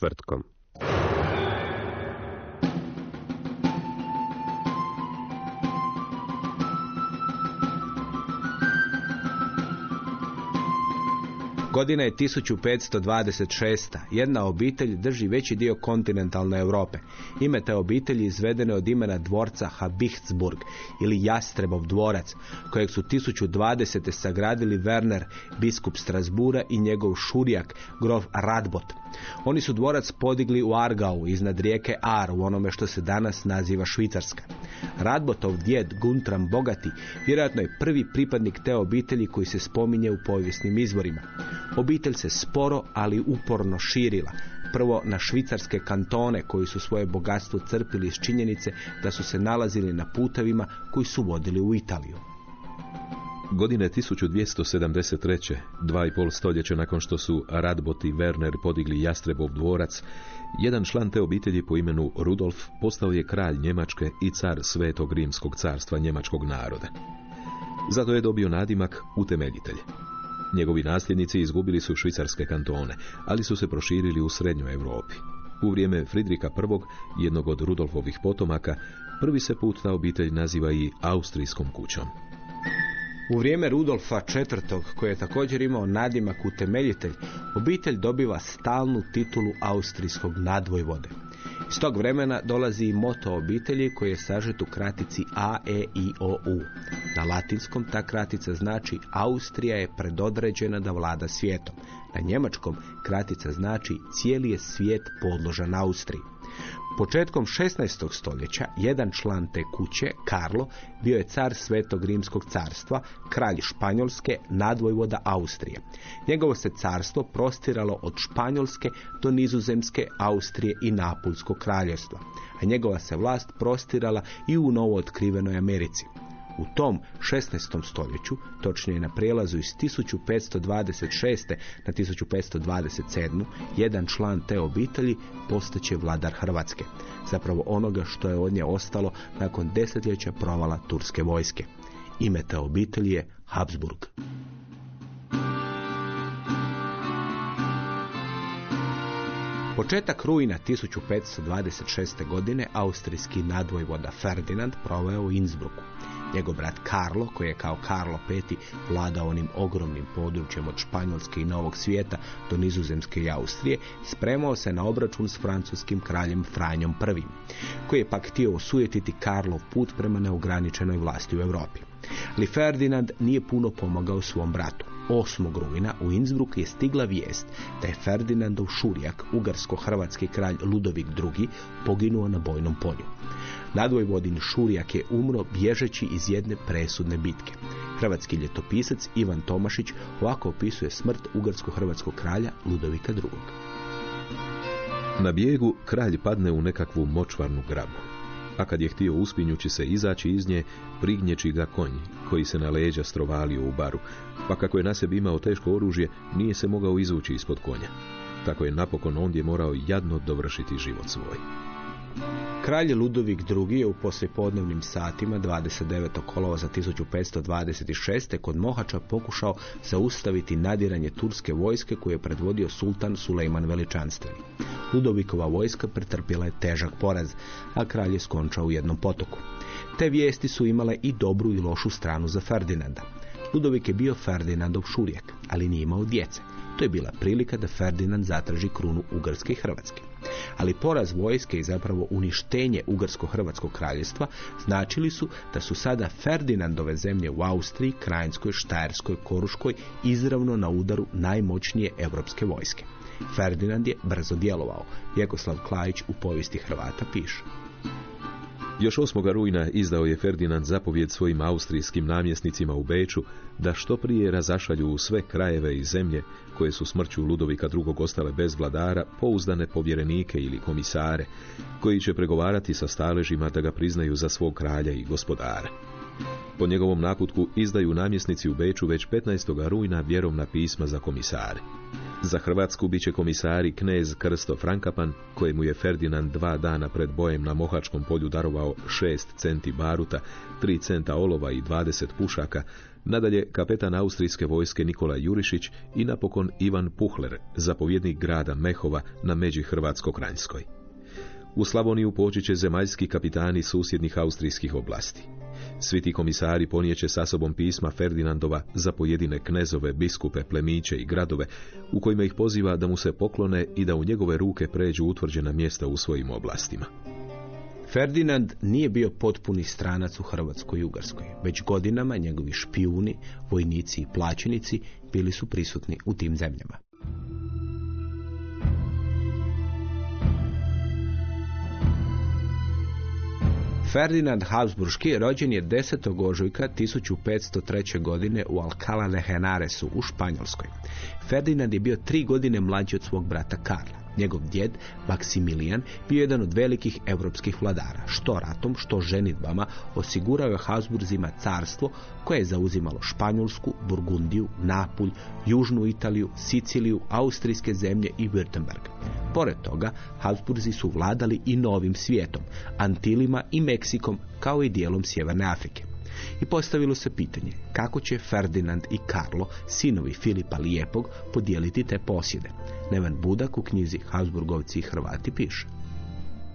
Četvrtkom. Godina je 1526. Jedna obitelj drži veći dio kontinentalne Europe. Ime te obitelji izvedeno od imena dvorca Habichtsburg ili Jastrebov dvorac, kojeg su 1020. sagradili Werner, biskup Strasbura i njegov šurijak, grof Radbot. Oni su dvorac podigli u Argau, iznad rijeke Ar, u onome što se danas naziva Švicarska. Radbotov djed Guntram Bogati vjerojatno je prvi pripadnik te obitelji koji se spominje u povijesnim izvorima. Obitelj se sporo, ali uporno širila. Prvo na švicarske kantone koji su svoje bogatstvo crpili iz činjenice da su se nalazili na putevima koji su vodili u Italiju. Godine 1273. dva i pol stoljeća nakon što su Radbot i Werner podigli Jastrebov dvorac, jedan član te obitelji po imenu Rudolf postao je kralj Njemačke i car Svetog Rimskog carstva njemačkog naroda. Zato je dobio nadimak utemeljitelj. Njegovi nasljednici izgubili su švicarske kantone, ali su se proširili u srednjoj Europi. U vrijeme Fridrika I, jednog od Rudolfovih potomaka, prvi se put ta obitelj naziva i Austrijskom kućom. U vrijeme Rudolfa IV. koji je također imao nadimak utemeljitelj, obitelj dobiva stalnu titulu austrijskog nadvojvode. Iz tog vremena dolazi i moto obitelji koji je sažet u kratici A, E, I, O, U. Na latinskom ta kratica znači Austrija je predodređena da vlada svijetom. Na njemačkom kratica znači cijeli je svijet podložan Austriji. Početkom 16. stoljeća jedan član te kuće, Karlo, bio je car Svetog Rimskog carstva, kralj Španjolske, nadvojvoda Austrije. Njegovo se carstvo prostiralo od Španjolske do Nizozemske, Austrije i Napulskog kraljevstva, a njegova se vlast prostirala i u novo otkrivenoj Americi. U tom 16. stoljeću, točnije na prijelazu iz 1526. na 1527. jedan član te obitelji postaće vladar Hrvatske. Zapravo onoga što je od nje ostalo nakon desetljeća provala turske vojske. Ime te obitelji je Habsburg. Početak rujna 1526. godine austrijski nadvojvoda Ferdinand proveo u Innsbrucku. Njegov brat Karlo, koji je kao Karlo V vladao onim ogromnim područjem od Španjolske i Novog svijeta do Nizozemske i Austrije, spremao se na obračun s francuskim kraljem Franjom I, koji je pak htio osujetiti Karlov put prema neograničenoj vlasti u Europi. Ali Ferdinand nije puno pomogao svom bratu. 8. rujna u Innsbruck je stigla vijest da je Ferdinandov šurijak, ugarsko-hrvatski kralj Ludovik II, poginuo na bojnom polju. Nadvojvodin Šurijak je umro bježeći iz jedne presudne bitke. Hrvatski ljetopisac Ivan Tomašić ovako opisuje smrt ugarsko-hrvatskog kralja Ludovika II. Na bijegu kralj padne u nekakvu močvarnu grabu. A kad je htio uspinjući se izaći iz nje, prignječi ga konj, koji se na leđa strovalio u baru, pa kako je na sebi imao teško oružje, nije se mogao izvući ispod konja. Tako je napokon ondje morao jadno dovršiti život svoj. Kralj Ludovik II. je u poslijepodnevnim satima 29. kolovoza 1526. kod Mohača pokušao zaustaviti nadiranje turske vojske koje je predvodio sultan Sulejman Veličanstveni. Ludovikova vojska pretrpjela je težak poraz, a kralj je skončao u jednom potoku. Te vijesti su imale i dobru i lošu stranu za Ferdinanda. Ludovik je bio Ferdinandov šurijak, ali nije imao djece. To je bila prilika da Ferdinand zatraži krunu Ugarske i Hrvatske. Ali poraz vojske i zapravo uništenje Ugarsko-Hrvatskog kraljevstva značili su da su sada Ferdinandove zemlje u Austriji, Krajinskoj, Štajerskoj, Koruškoj izravno na udaru najmoćnije europske vojske. Ferdinand je brzo djelovao. Jekoslav Klajić u povijesti Hrvata piše. Još 8. rujna izdao je Ferdinand zapovjed svojim austrijskim namjesnicima u Beču da što prije razašalju u sve krajeve i zemlje koje su smrću Ludovika II. ostale bez vladara, pouzdane povjerenike ili komisare, koji će pregovarati sa staležima da ga priznaju za svog kralja i gospodara. Po njegovom naputku izdaju namjesnici u Beču već 15. rujna vjerovna pisma za komisare. Za Hrvatsku bit će komisari knez Krsto Frankapan, kojemu je Ferdinand dva dana pred bojem na Mohačkom polju darovao 6 centi baruta, 3 centa olova i 20 pušaka, nadalje kapetan austrijske vojske Nikola Jurišić i napokon Ivan Puhler, zapovjednik grada Mehova na međi Hrvatsko-Kranjskoj. U Slavoniju poći će zemaljski kapitani susjednih austrijskih oblasti. Svi ti komisari ponijeće sa sobom pisma Ferdinandova za pojedine knezove, biskupe, plemiće i gradove, u kojima ih poziva da mu se poklone i da u njegove ruke pređu utvrđena mjesta u svojim oblastima. Ferdinand nije bio potpuni stranac u Hrvatskoj i Ugarskoj. Već godinama njegovi špijuni, vojnici i plaćenici bili su prisutni u tim zemljama. Ferdinand Habsburški rođen je 10. ožujka 1503. godine u Alcala de Henaresu u Španjolskoj. Ferdinand je bio tri godine mlađi od svog brata Karla. Njegov djed, Maksimilijan, bio je jedan od velikih europskih vladara. Što ratom, što ženitbama osigurao je Habsburzima carstvo koje je zauzimalo Španjolsku, Burgundiju, Napulj, Južnu Italiju, Siciliju, Austrijske zemlje i Württemberg. Pored toga, Habsburzi su vladali i novim svijetom, Antilima i Meksikom, kao i dijelom Sjeverne Afrike. I postavilo se pitanje kako će Ferdinand i Karlo, sinovi Filipa Lijepog, podijeliti te posjede. Neven Budak u knjizi Habsburgovci i Hrvati piše.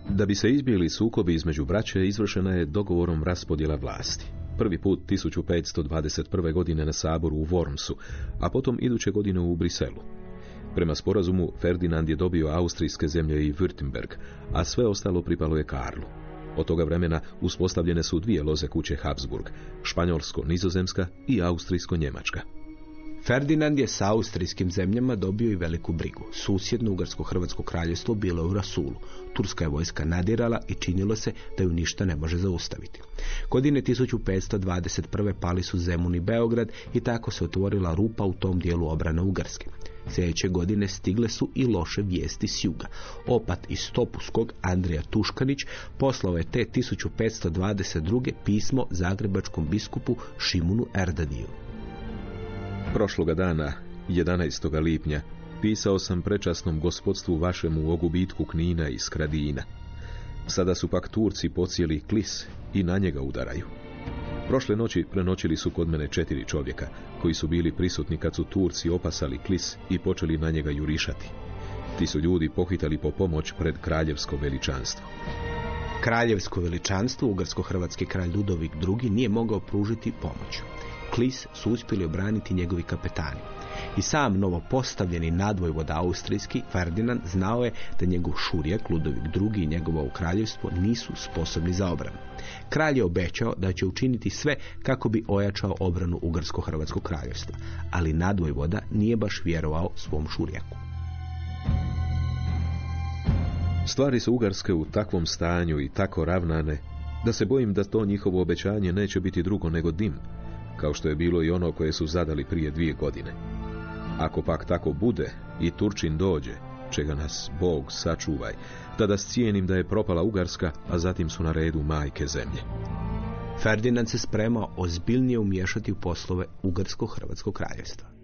Da bi se izbili sukobi između braće, izvršena je dogovorom raspodjela vlasti. Prvi put 1521. godine na saboru u Wormsu, a potom iduće godine u Briselu. Prema sporazumu Ferdinand je dobio austrijske zemlje i Württemberg, a sve ostalo pripalo je Karlu. Od toga vremena uspostavljene su dvije loze kuće Habsburg, španjolsko-nizozemska i austrijsko-njemačka. Ferdinand je sa austrijskim zemljama dobio i veliku brigu. Susjedno Ugarsko-Hrvatsko kraljevstvo bilo je u Rasulu. Turska je vojska nadirala i činilo se da ju ništa ne može zaustaviti. Godine 1521. pali su Zemun i Beograd i tako se otvorila rupa u tom dijelu obrane Ugarske. Sljedeće godine stigle su i loše vijesti s juga. Opat iz Topuskog, Andrija Tuškanić, poslao je te 1522. pismo zagrebačkom biskupu Šimunu Erdadiju. Prošloga dana, 11. lipnja, pisao sam prečasnom gospodstvu vašemu o gubitku Knina i Skradina. Sada su pak Turci pocijeli klis i na njega udaraju. Prošle noći prenoćili su kod mene četiri čovjeka, koji su bili prisutni kad su Turci opasali klis i počeli na njega jurišati. Ti su ljudi pohitali po pomoć pred kraljevsko veličanstvo. Kraljevsko veličanstvo, ugarsko-hrvatski kralj Ludovik II. nije mogao pružiti pomoć. Klis su uspjeli obraniti njegovi kapetani. I sam novopostavljeni nadvojvoda austrijski Ferdinand znao je da njegov šurijak Ludovik II i njegovo kraljevstvo nisu sposobni za obranu. Kralj je obećao da će učiniti sve kako bi ojačao obranu Ugarsko-Hrvatskog kraljevstva, ali nadvojvoda nije baš vjerovao svom šurijaku. Stvari su Ugarske u takvom stanju i tako ravnane, da se bojim da to njihovo obećanje neće biti drugo nego dim, kao što je bilo i ono koje su zadali prije dvije godine. Ako pak tako bude i Turčin dođe, čega nas Bog sačuvaj, tada cijenim da je propala Ugarska, a zatim su na redu majke zemlje. Ferdinand se spremao ozbiljnije umiješati u poslove Ugarsko-Hrvatskog kraljevstva.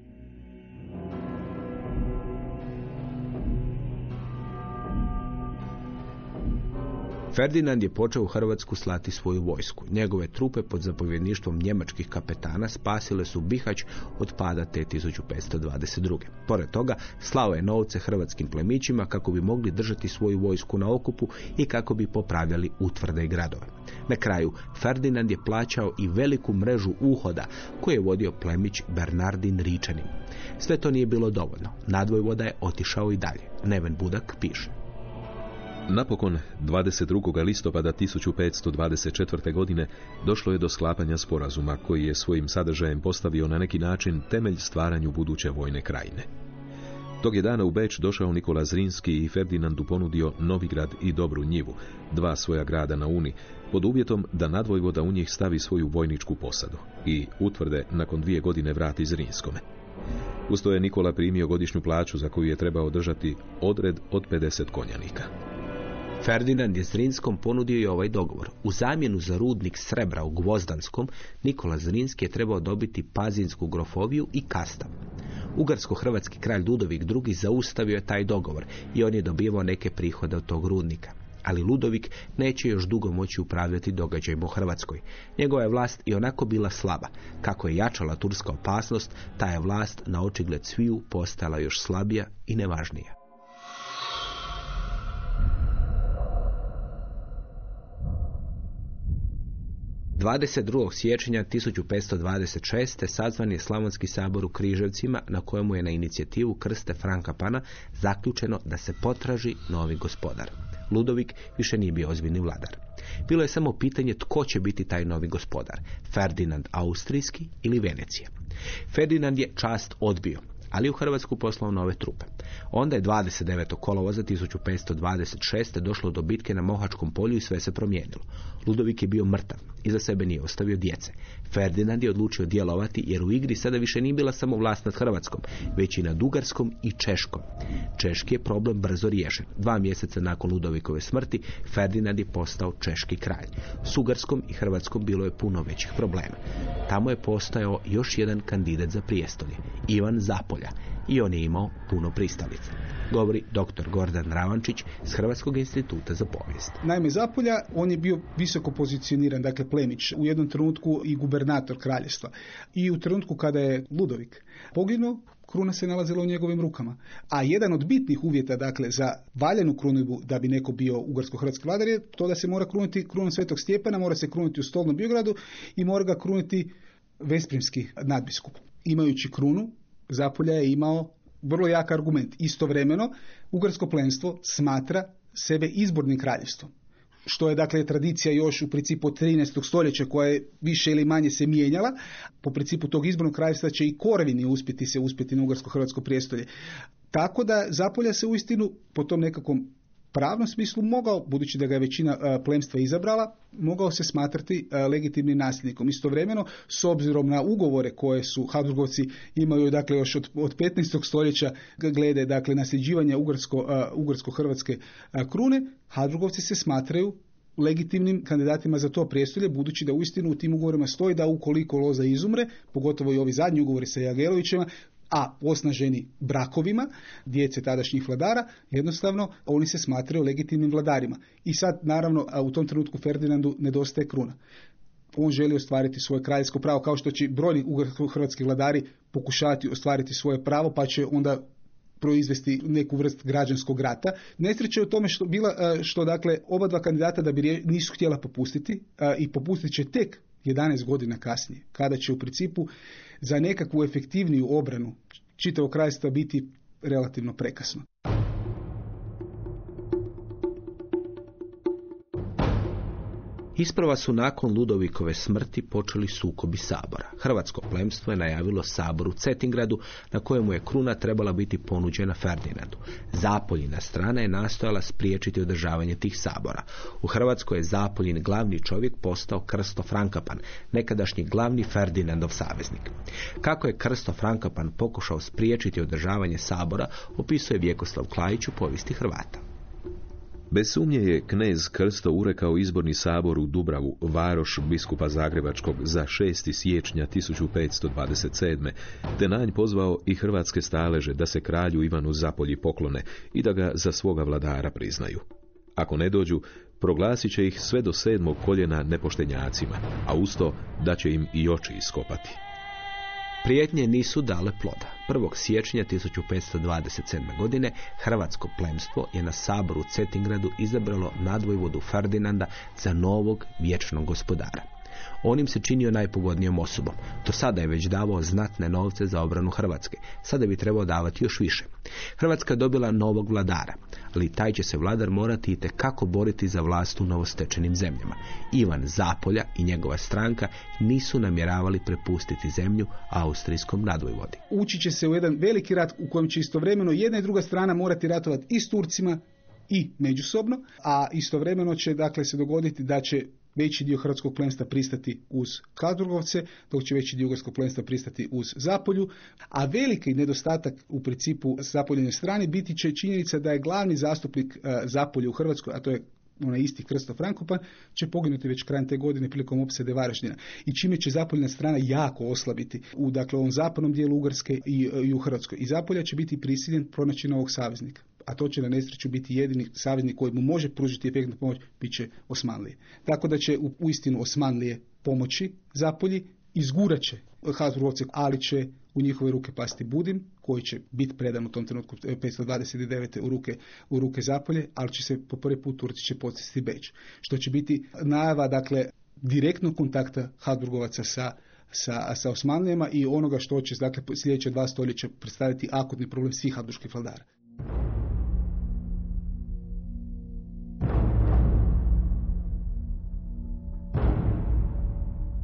Ferdinand je počeo u Hrvatsku slati svoju vojsku. Njegove trupe pod zapovjedništvom njemačkih kapetana spasile su Bihać od pada te 1522. Pored toga, slao je novce hrvatskim plemićima kako bi mogli držati svoju vojsku na okupu i kako bi popravljali utvrde i gradove. Na kraju, Ferdinand je plaćao i veliku mrežu uhoda koju je vodio plemić Bernardin Ričanin. Sve to nije bilo dovoljno. Nadvojvoda je otišao i dalje. Neven Budak piše. Napokon, 22. listopada 1524. godine došlo je do sklapanja sporazuma koji je svojim sadržajem postavio na neki način temelj stvaranju buduće vojne krajine. Tog je dana u Beč došao Nikola Zrinski i Ferdinandu ponudio Novigrad i Dobru njivu, dva svoja grada na Uni, pod uvjetom da nadvojvoda u njih stavi svoju vojničku posadu i utvrde nakon dvije godine vrati Zrinskome. Usto je Nikola primio godišnju plaću za koju je trebao držati odred od 50 konjanika. Ferdinand je Zrinskom ponudio i ovaj dogovor. U zamjenu za rudnik srebra u Gvozdanskom, Nikola Zrinski je trebao dobiti Pazinsku grofoviju i Kastav. Ugarsko-hrvatski kralj Ludovik II. zaustavio je taj dogovor i on je dobivao neke prihode od tog rudnika. Ali Ludovik neće još dugo moći upravljati događajima u Hrvatskoj. Njegova je vlast i onako bila slaba. Kako je jačala turska opasnost, ta je vlast na očigled sviju postala još slabija i nevažnija. 22. siječnja 1526. sazvan je Slavonski sabor u Križevcima na kojemu je na inicijativu Krste Franka Pana zaključeno da se potraži novi gospodar. Ludovik više nije bio ozbiljni vladar. Bilo je samo pitanje tko će biti taj novi gospodar, Ferdinand Austrijski ili Venecija. Ferdinand je čast odbio, ali u Hrvatsku poslao nove trupe. Onda je 29. kolovoza 1526. došlo do bitke na Mohačkom polju i sve se promijenilo. Ludovik je bio mrtav, iza sebe nije ostavio djece. Ferdinand je odlučio djelovati jer u igri sada više nije bila samo vlast nad Hrvatskom, već i nad Ugarskom i Češkom. Češki je problem brzo riješen. Dva mjeseca nakon Ludovikove smrti Ferdinand je postao češki kralj. S Ugarskom i Hrvatskom bilo je puno većih problema. Tamo je postojao još jedan kandidat za prijestolje, Ivan Zapolja, i on je imao puno pristalica. Govori dr. Gordan Ravančić s Hrvatskog instituta za povijest. Naime, Zapolja, on je bio visoko pozicioniran, dakle plemić, u jednom trenutku i gubernator kraljevstva. I u trenutku kada je Ludovik poginuo, kruna se nalazila u njegovim rukama. A jedan od bitnih uvjeta dakle za valjenu krunidbu da bi neko bio ugarsko-hrvatski vladar je to da se mora kruniti krunom Svetog Stjepana, mora se kruniti u Stolnom Biogradu i mora ga kruniti Vesprimski nadbiskup. Imajući krunu, Zapolja je imao vrlo jak argument. Istovremeno, ugarsko plenstvo smatra sebe izbornim kraljevstvom što je dakle tradicija još u principu od 13. stoljeća koja je više ili manje se mijenjala. Po principu tog izbornog kraljevstva će i Korevini uspjeti se uspjeti na ugarsko-hrvatsko prijestolje. Tako da Zapolja se uistinu po tom nekakvom pravnom smislu mogao, budući da ga je većina e, plemstva izabrala, mogao se smatrati e, legitimnim nasljednikom. Istovremeno, s obzirom na ugovore koje su Habsburgovci imaju dakle još od, od 15. stoljeća glede dakle nasljeđivanja ugarsko, e, ugarsko-hrvatske krune, Habsburgovci se smatraju legitimnim kandidatima za to prijestolje, budući da uistinu u tim ugovorima stoji da ukoliko Loza izumre, pogotovo i ovi zadnji ugovori sa Jagelovićima, a osnaženi brakovima djece tadašnjih vladara, jednostavno oni se smatraju legitimnim vladarima. I sad, naravno, u tom trenutku Ferdinandu nedostaje kruna. On želi ostvariti svoje kraljevsko pravo, kao što će brojni hrvatski vladari pokušavati ostvariti svoje pravo, pa će onda proizvesti neku vrst građanskog rata. Nesreća je u tome što bila što dakle oba dva kandidata da bi nisu htjela popustiti i popustit će tek 11 godina kasnije, kada će u principu za nekakvu efektivniju obranu čitavog krajstva biti relativno prekasno. Isprava su nakon Ludovikove smrti počeli sukobi sabora. Hrvatsko plemstvo je najavilo sabor u Cetingradu na kojemu je kruna trebala biti ponuđena Ferdinandu. Zapoljina strana je nastojala spriječiti održavanje tih sabora. U Hrvatskoj je Zapoljin glavni čovjek postao Krsto Frankapan, nekadašnji glavni Ferdinandov saveznik. Kako je Krsto Frankapan pokušao spriječiti održavanje sabora, opisuje Vjekoslav Klajić u povijesti Hrvata. Bez sumnje je knez Krsto urekao izborni sabor u Dubravu, varoš biskupa Zagrebačkog, za 6. siječnja 1527. te nanj pozvao i hrvatske staleže da se kralju Ivanu zapolji poklone i da ga za svoga vladara priznaju. Ako ne dođu, Proglasit će ih sve do sedmog koljena nepoštenjacima, a usto da će im i oči iskopati. Prijetnje nisu dale ploda. 1. siječnja 1527. godine Hrvatsko plemstvo je na saboru u Cetingradu izabralo nadvojvodu Ferdinanda za novog vječnog gospodara. On im se činio najpogodnijom osobom. Do sada je već davao znatne novce za obranu Hrvatske. Sada bi trebao davati još više. Hrvatska je dobila novog vladara, ali taj će se vladar morati i kako boriti za vlast u novostečenim zemljama. Ivan Zapolja i njegova stranka nisu namjeravali prepustiti zemlju austrijskom nadvojvodi. Ući će se u jedan veliki rat u kojem će istovremeno jedna i druga strana morati ratovati i s Turcima i međusobno, a istovremeno će dakle se dogoditi da će veći dio hrvatskog plemstva pristati uz Habsburgovce, dok će veći dio ugarskog plemstva pristati uz Zapolju, a veliki nedostatak u principu zapoljene strane biti će činjenica da je glavni zastupnik e, Zapolje u Hrvatskoj, a to je onaj isti Krsto Frankopan, će poginuti već krajem te godine prilikom opsede Varaždina. I čime će zapoljna strana jako oslabiti u dakle, ovom zapadnom dijelu Ugarske i, i u Hrvatskoj. I Zapolja će biti prisiljen pronaći novog saveznika a to će na nesreću biti jedini saveznik koji mu može pružiti efektnu pomoć, bit će Osmanlije. Tako da će uistinu Osmanlije pomoći Zapolji, izgurat će Habsburgovce, ali će u njihove ruke pasti Budim, koji će biti predan u tom trenutku 529. u ruke, u ruke Zapolje, ali će se po prvi put Turci će podsjesti Beč. Što će biti najava, dakle, direktnog kontakta Habsburgovaca sa sa, sa Osmanlijama i onoga što će dakle, sljedeće dva stoljeća predstaviti akutni problem svih habsburgskih vladara.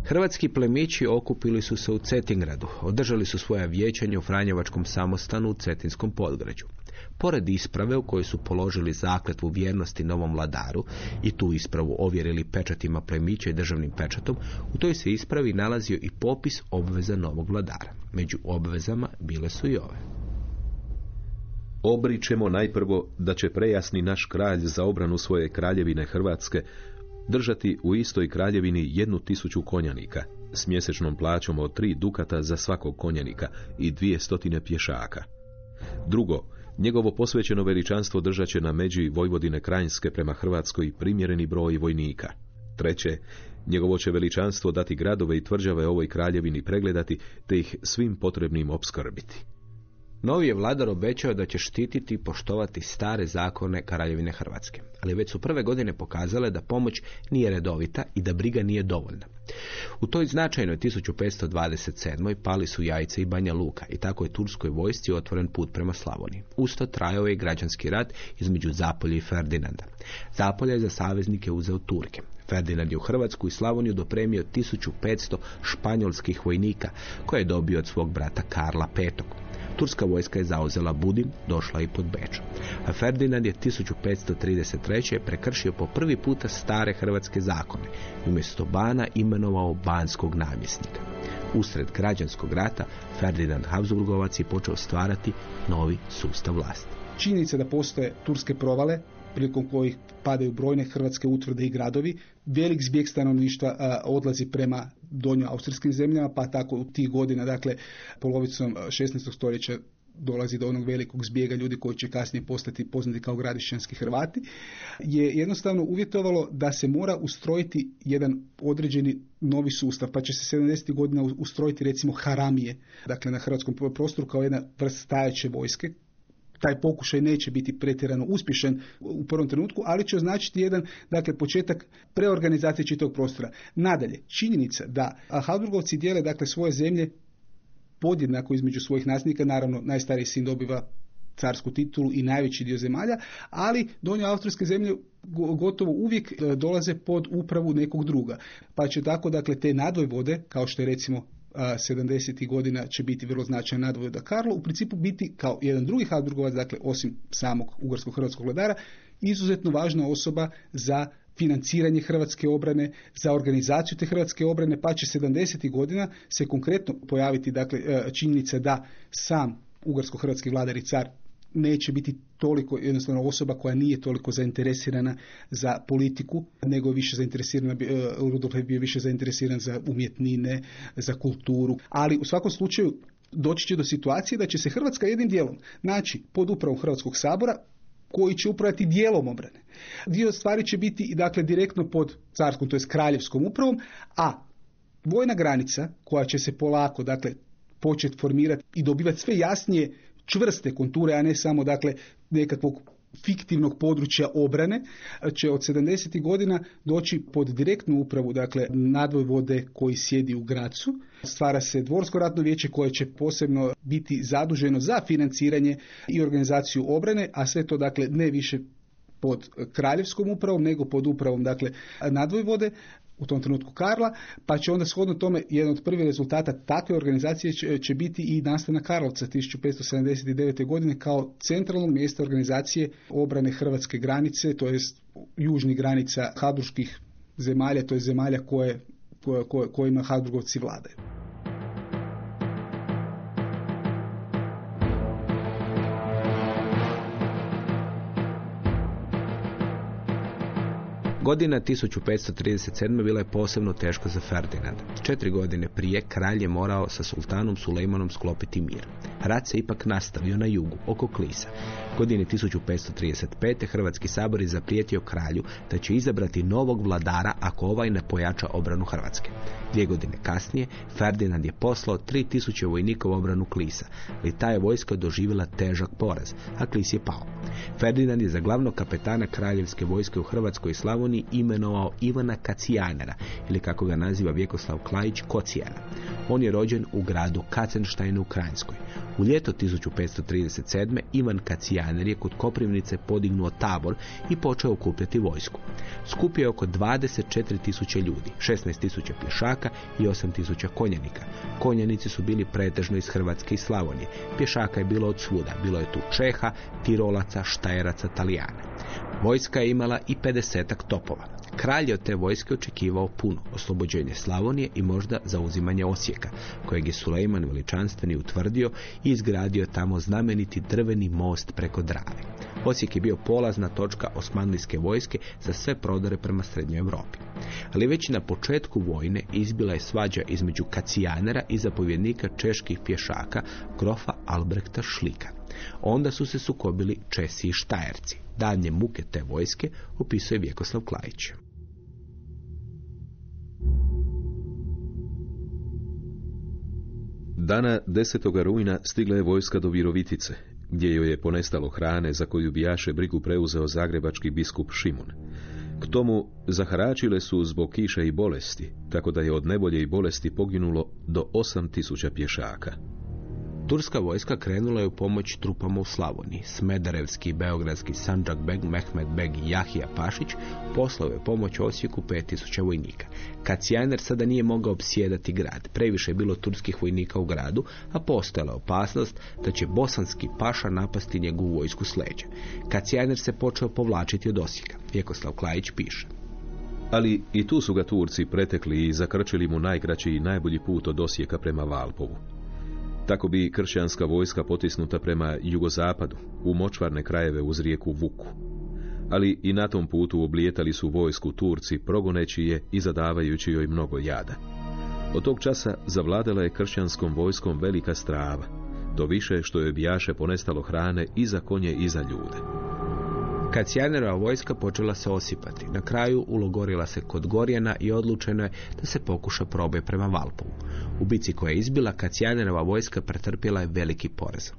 Hrvatski plemići okupili su se u Cetingradu, održali su svoja vijećanja u Franjevačkom samostanu u Cetinskom podgrađu. Pored isprave u kojoj su položili zakletvu vjernosti novom vladaru i tu ispravu ovjerili pečatima plemića i državnim pečatom, u toj se ispravi nalazio i popis obveza novog vladara. Među obvezama bile su i ove. Obričemo najprvo da će prejasni naš kralj za obranu svoje kraljevine Hrvatske držati u istoj kraljevini jednu tisuću konjanika s mjesečnom plaćom od tri dukata za svakog konjanika i dvije stotine pješaka. Drugo, njegovo posvećeno veličanstvo držat će na međi Vojvodine Krajinske prema Hrvatskoj primjereni broj vojnika. Treće, njegovo će veličanstvo dati gradove i tvrđave ovoj kraljevini pregledati te ih svim potrebnim opskrbiti. Novi je vladar obećao da će štititi i poštovati stare zakone Kraljevine Hrvatske, ali već su prve godine pokazale da pomoć nije redovita i da briga nije dovoljna. U toj značajnoj 1527. pali su jajce i Banja Luka i tako je turskoj vojsci otvoren put prema Slavoniji. Usto trajao je građanski rat između Zapolje i Ferdinanda. Zapolje je za saveznike uzeo Turke. Ferdinand je u Hrvatsku i Slavoniju dopremio 1500 španjolskih vojnika koje je dobio od svog brata Karla V. Turska vojska je zauzela Budim, došla i pod Beč. A Ferdinand je 1533. prekršio po prvi puta stare hrvatske zakone umjesto bana imenovao banskog namjesnika. Usred građanskog rata Ferdinand Habsburgovac je počeo stvarati novi sustav vlasti. Činjenica da postoje turske provale, prilikom kojih padaju brojne hrvatske utvrde i gradovi, velik zbjeg stanovništva odlazi prema donjo austrijskim zemljama, pa tako u tih godina, dakle polovicom 16. stoljeća dolazi do onog velikog zbjega ljudi koji će kasnije postati poznati kao gradišćanski Hrvati, je jednostavno uvjetovalo da se mora ustrojiti jedan određeni novi sustav, pa će se 70. godina ustrojiti recimo haramije, dakle na hrvatskom prostoru kao jedna vrst stajaće vojske taj pokušaj neće biti pretjerano uspješan u prvom trenutku, ali će označiti jedan dakle, početak preorganizacije čitog prostora. Nadalje, činjenica da Habsburgovci dijele dakle, svoje zemlje podjednako između svojih nasljednika, naravno najstariji sin dobiva carsku titulu i najveći dio zemalja, ali donje austrijske zemlje gotovo uvijek e, dolaze pod upravu nekog druga. Pa će tako dakle te nadvojvode, kao što je recimo 70. godina će biti vrlo značajan da Karlo, u principu biti kao jedan drugi Habsburgovac, dakle osim samog ugarskog hrvatskog vladara, izuzetno važna osoba za financiranje hrvatske obrane, za organizaciju te hrvatske obrane, pa će 70. godina se konkretno pojaviti dakle, e, činjenica da sam ugarsko-hrvatski vladar i car neće biti toliko jednostavno osoba koja nije toliko zainteresirana za politiku, nego više zainteresirana, e, Rudolf je bio više zainteresiran za umjetnine, za kulturu, ali u svakom slučaju doći će do situacije da će se Hrvatska jednim dijelom naći pod upravom Hrvatskog sabora, koji će upravljati dijelom obrane. Dio stvari će biti dakle direktno pod carskom, to jest kraljevskom upravom, a vojna granica koja će se polako dakle početi formirati i dobivati sve jasnije čvrste konture, a ne samo dakle nekakvog fiktivnog područja obrane će od 70. godina doći pod direktnu upravu, dakle nadvoj vode koji sjedi u Gracu. Stvara se dvorsko ratno vijeće koje će posebno biti zaduženo za financiranje i organizaciju obrane, a sve to dakle ne više pod kraljevskom upravom, nego pod upravom dakle nadvojvode, u tom trenutku Karla, pa će onda shodno tome jedan od prvih rezultata takve organizacije će, će biti i nastanak Karlovca 1579. godine kao centralnog mjesta organizacije obrane hrvatske granice, to jest južnih granica Habsburških zemalja, to je zemalja koje, koje, kojima Habsburgovci vladaju. Godina 1537. bila je posebno teška za Ferdinanda. Četiri godine prije kralj je morao sa sultanom Sulejmanom sklopiti mir. Rat se ipak nastavio na jugu, oko Klisa. Godine 1535. Hrvatski sabor je zaprijetio kralju da će izabrati novog vladara ako ovaj ne pojača obranu Hrvatske. Dvije godine kasnije Ferdinand je poslao 3000 vojnika u obranu Klisa, ali ta je vojska doživjela težak poraz, a Klis je pao. Ferdinand je za glavnog kapetana kraljevske vojske u Hrvatskoj i Slavoniji imenovao Ivana Kacijanera, ili kako ga naziva Vjekoslav Klajić, Kocijana. On je rođen u gradu Kacenštajnu u Krajinskoj. U ljeto 1537. Ivan Kacijaner je kod Koprivnice podignuo tabor i počeo okupljati vojsku. Skupio je oko 24.000 ljudi, 16.000 pješaka i 8.000 konjanika. Konjanici su bili pretežno iz Hrvatske i Slavonije. Pješaka je bilo od svuda. Bilo je tu Čeha, Tirolaca, Štajeraca, Talijana. Vojska je imala i 50 topova. Kralj od te vojske očekivao puno, oslobođenje Slavonije i možda zauzimanje Osijeka, kojeg je Sulejman veličanstveni utvrdio i izgradio tamo znameniti drveni most preko Drave. Osijek je bio polazna točka osmanlijske vojske za sve prodore prema Srednjoj Europi. Ali već na početku vojne izbila je svađa između kacijanera i zapovjednika čeških pješaka, grofa Albrehta Šlika. Onda su se sukobili Česi i Štajerci. Daljnje muke te vojske opisuje Vjekoslav Klajić. Dana 10. rujna stigla je vojska do Virovitice, gdje joj je ponestalo hrane za koju bijaše brigu preuzeo zagrebački biskup Šimun. K tomu zaharačile su zbog kiše i bolesti, tako da je od nevolje i bolesti poginulo do 8000 pješaka. Turska vojska krenula je u pomoć trupama u Slavoniji. Smederevski i beogradski Sanđak Beg, Mehmed Beg i Jahija Pašić poslao je pomoć Osijeku 5000 vojnika. Kacijaner sada nije mogao obsjedati grad. Previše je bilo turskih vojnika u gradu, a postojala opasnost da će bosanski paša napasti njegovu vojsku s leđa. Kacijaner se počeo povlačiti od Osijeka. Vjekoslav Klajić piše. Ali i tu su ga Turci pretekli i zakrčili mu najkraći i najbolji put od Osijeka prema Valpovu. Tako bi kršćanska vojska potisnuta prema jugozapadu, u močvarne krajeve uz rijeku Vuku. Ali i na tom putu oblijetali su vojsku Turci, progoneći je i zadavajući joj mnogo jada. Od tog časa zavladala je kršćanskom vojskom velika strava, do više što je bijaše ponestalo hrane i za konje i za ljude. Kacijanerova vojska počela se osipati. Na kraju ulogorila se kod Gorjena i odlučeno je da se pokuša probaj prema Valpovu. U bici koja je izbila, Kacijanerova vojska pretrpjela je veliki poraz.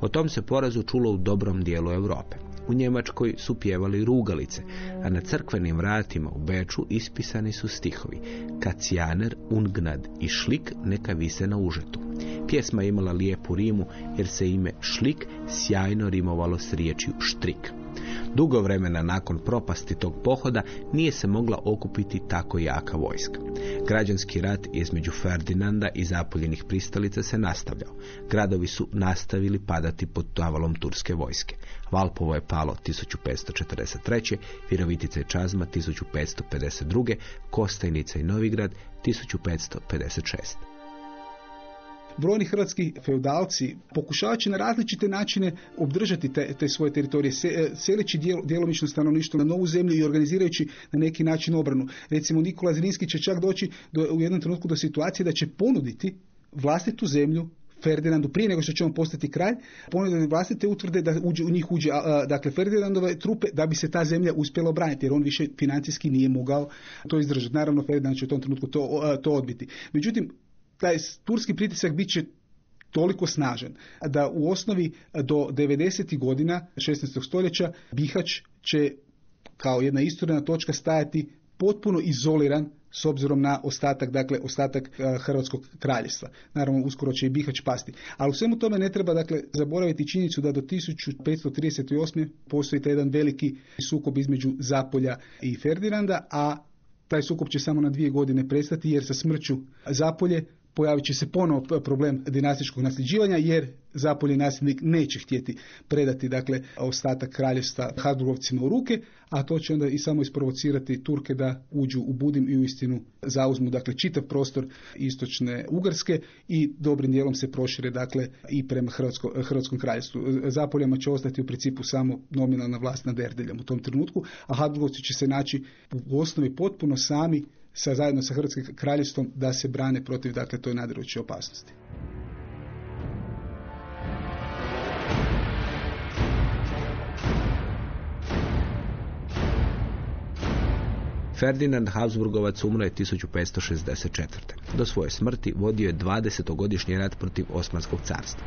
O tom se porazu čulo u dobrom dijelu Europe. U Njemačkoj su pjevali rugalice, a na crkvenim vratima u Beču ispisani su stihovi Kacijaner, Ungnad i Šlik neka vise na užetu. Pjesma je imala lijepu rimu jer se ime Šlik sjajno rimovalo s riječju štrik. Dugo vremena nakon propasti tog pohoda nije se mogla okupiti tako jaka vojska. Građanski rat između Ferdinanda i zapoljenih pristalica se nastavljao. Gradovi su nastavili padati pod tavalom turske vojske. Valpovo je palo 1543. Virovitica i Čazma 1552. Kostajnica i Novigrad 1556 brojni hrvatski feudalci pokušavajući na različite načine obdržati te, te svoje teritorije, se, seleći dijel, djelomično stanovništvo na novu zemlju i organizirajući na neki način obranu. Recimo Nikola Zrinski će čak doći do, u jednom trenutku do situacije da će ponuditi vlastitu zemlju Ferdinandu prije nego što će on postati kralj, ponudili vlastite utvrde da uđe, u njih uđe a, dakle Ferdinandove trupe da bi se ta zemlja uspjela obraniti jer on više financijski nije mogao to izdržati. Naravno Ferdinand će u tom trenutku to, a, to odbiti. Međutim, taj turski pritisak bit će toliko snažan da u osnovi do 90. godina 16. stoljeća Bihać će kao jedna istorna točka stajati potpuno izoliran s obzirom na ostatak, dakle ostatak uh, Hrvatskog kraljevstva. Naravno, uskoro će i Bihać pasti. Ali u svemu tome ne treba dakle zaboraviti činjenicu da do 1538. postoji jedan veliki sukob između Zapolja i Ferdinanda, a taj sukob će samo na dvije godine prestati jer sa smrću Zapolje pojavit će se ponovo problem dinastičkog nasljeđivanja jer zapolje nasljednik neće htjeti predati dakle ostatak kraljevstva Habsburgovcima u ruke, a to će onda i samo isprovocirati Turke da uđu u Budim i uistinu zauzmu dakle čitav prostor istočne Ugarske i dobrim dijelom se prošire dakle i prema Hrvatsko, Hrvatskom kraljevstvu. Zapoljama će ostati u principu samo nominalna vlast nad Erdeljom u tom trenutku, a Habsburgovci će se naći u osnovi potpuno sami sa, zajedno sa Hrvatskim kraljevstvom da se brane protiv dakle toj nadiruće opasnosti. Ferdinand Habsburgovac umro je 1564. Do svoje smrti vodio je 20-godišnji rat protiv Osmanskog carstva.